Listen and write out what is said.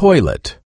toilet.